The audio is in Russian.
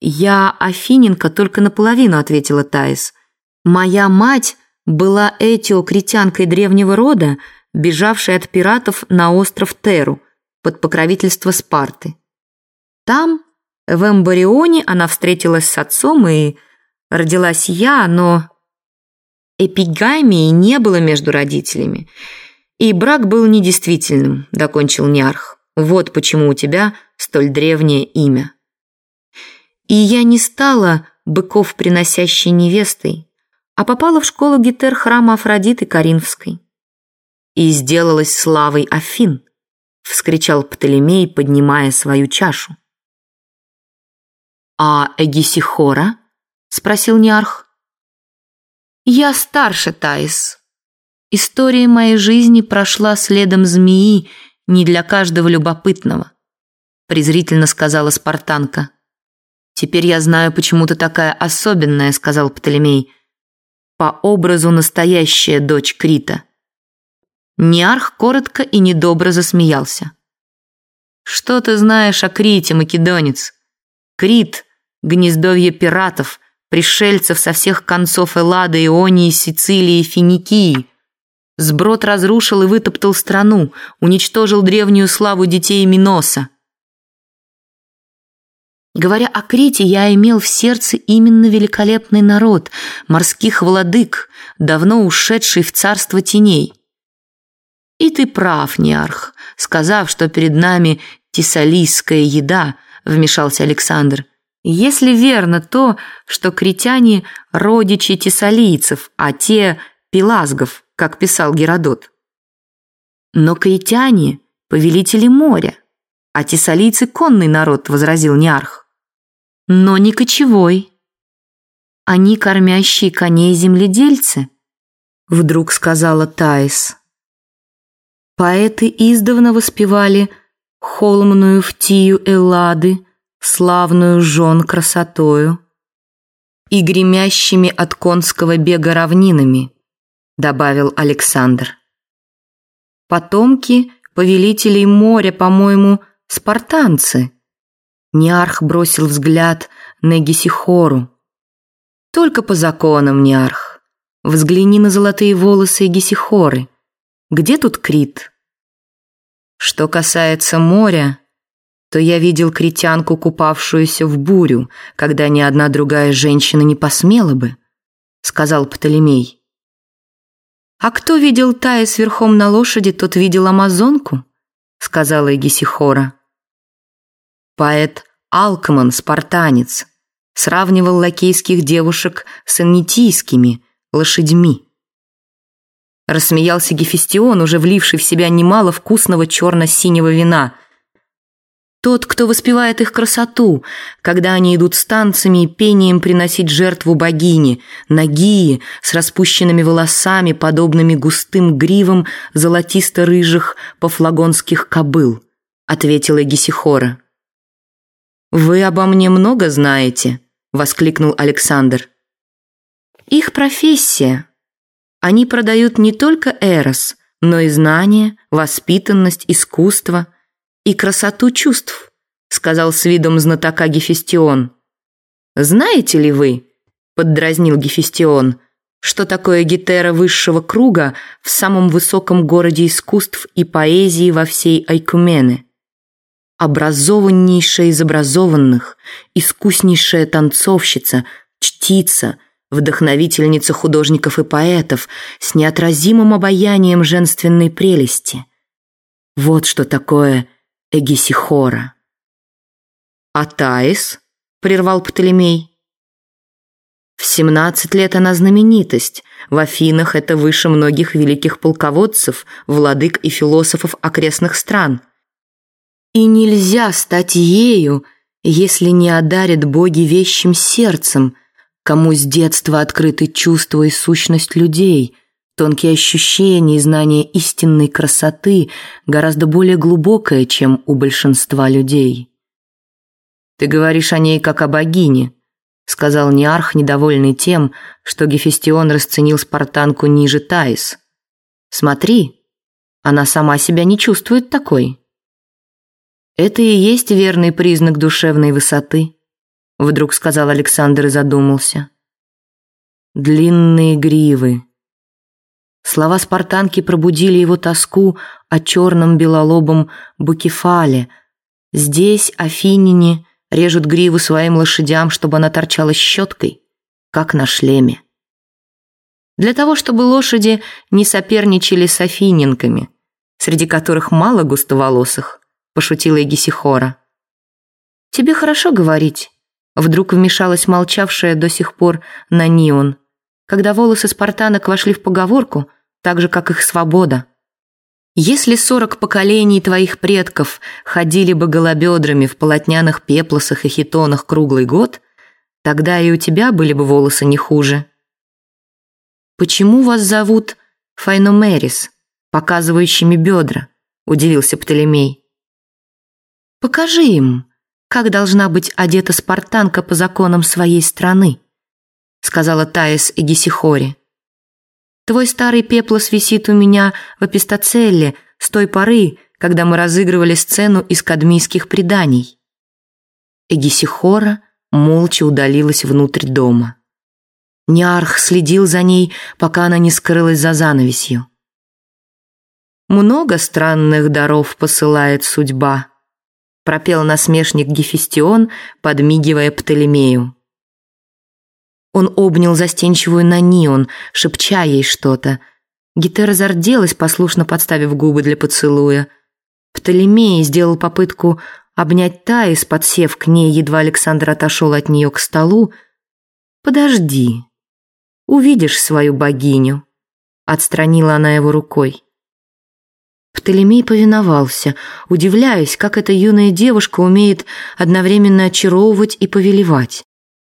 «Я афининка только наполовину», — ответила Таис. «Моя мать была этиокритянкой древнего рода, бежавшей от пиратов на остров Теру под покровительство Спарты. Там, в Эмбарионе, она встретилась с отцом и родилась я, но эпигамии не было между родителями, и брак был недействительным, докончил Ниарх. Вот почему у тебя столь древнее имя. И я не стала быков приносящей невестой, а попала в школу гитер храма Афродиты Каринфской. И сделалась славой Афин, вскричал Птолемей, поднимая свою чашу. «А Эгисихора?» — спросил Ниарх. «Я старше, Таис. История моей жизни прошла следом змеи не для каждого любопытного», презрительно сказала спартанка. «Теперь я знаю, почему ты такая особенная», сказал Птолемей. «По образу настоящая дочь Крита». Ниарх коротко и недобро засмеялся. «Что ты знаешь о Крите, македонец? Крит — гнездовье пиратов, пришельцев со всех концов Эллады, Ионии, Сицилии, Финикии. Сброд разрушил и вытоптал страну, уничтожил древнюю славу детей Миноса. Говоря о Крите, я имел в сердце именно великолепный народ, морских владык, давно ушедший в царство теней. И ты прав, Неарх, сказав, что перед нами тесалийская еда, вмешался Александр. Если верно то, что критяне – родичи тессалийцев, а те – пелазгов, как писал Геродот. Но критяне – повелители моря, а тессалийцы – конный народ, возразил Неарх. Но не кочевой. Они кормящие коней земледельцы, вдруг сказала Таис. Поэты издавна воспевали холмную втию Эллады, славную жен красотою и гремящими от конского бега равнинами, добавил Александр. Потомки повелителей моря, по-моему, спартанцы. Ниарх бросил взгляд на Гесихору. Только по законам, Ниарх. Взгляни на золотые волосы Гесихоры. Где тут Крит? Что касается моря, то я видел критянку, купавшуюся в бурю, когда ни одна другая женщина не посмела бы, сказал Птолемей. А кто видел Таис верхом на лошади, тот видел амазонку, сказала Эгисихора. Поэт Алкман, спартанец, сравнивал лакейских девушек с аннитийскими лошадьми. Рассмеялся Гефестион, уже вливший в себя немало вкусного черно-синего вина – тот, кто воспевает их красоту, когда они идут с танцами и пением приносить жертву богине, нагие, с распущенными волосами, подобными густым гривам золотисто-рыжих пофлагонских кобыл, ответила Гесихора. «Вы обо мне много знаете?» – воскликнул Александр. «Их профессия. Они продают не только эрос, но и знания, воспитанность, искусство – и красоту чувств», — сказал с видом знатока Гефестион. «Знаете ли вы, — поддразнил Гефестион, — что такое гетера высшего круга в самом высоком городе искусств и поэзии во всей Айкумене? Образованнейшая из образованных, искуснейшая танцовщица, чтица — вдохновительница художников и поэтов с неотразимым обаянием женственной прелести. Вот что такое Эгисихора. «А Таис?» — прервал Птолемей. «В семнадцать лет она знаменитость. В Афинах это выше многих великих полководцев, владык и философов окрестных стран. И нельзя стать ею, если не одарят боги вещим сердцем, кому с детства открыты чувства и сущность людей — Тонкие ощущения и знание истинной красоты гораздо более глубокое, чем у большинства людей. «Ты говоришь о ней как о богине», — сказал Ниарх, недовольный тем, что Гефестион расценил спартанку ниже Таис. «Смотри, она сама себя не чувствует такой». Это и есть верный признак душевной высоты. — вдруг сказал Александр и задумался. «Длинные гривы». Слова спартанки пробудили его тоску о черном белолобом букефале. Здесь афиняне режут гриву своим лошадям, чтобы она торчала щеткой, как на шлеме. Для того, чтобы лошади не соперничали с афиненками, среди которых мало густоволосых, пошутила Егисихора. «Тебе хорошо говорить», — вдруг вмешалась молчавшая до сих пор Нанион, когда волосы спартанок вошли в поговорку, так же, как их свобода. Если сорок поколений твоих предков ходили бы голобедрами в полотняных пеплосах и хитонах круглый год, тогда и у тебя были бы волосы не хуже. «Почему вас зовут Файномерис, показывающими бедра?» – удивился Птолемей. «Покажи им, как должна быть одета спартанка по законам своей страны», – сказала Таис Эгисихори. «Твой старый пеплос висит у меня в эпистоцелле с той поры, когда мы разыгрывали сцену из кадмийских преданий». Эгисихора молча удалилась внутрь дома. Ниарх следил за ней, пока она не скрылась за занавесью. «Много странных даров посылает судьба», пропел насмешник Гефестион, подмигивая Птолемею. Он обнял застенчивую Нанион, шепча ей что-то. Гетера зарделась, послушно подставив губы для поцелуя. Птолемей сделал попытку обнять Таис, подсев к ней, едва Александр отошел от нее к столу. «Подожди», увидишь свою богиню», — отстранила она его рукой. Птолемей повиновался, удивляясь, как эта юная девушка умеет одновременно очаровывать и повелевать.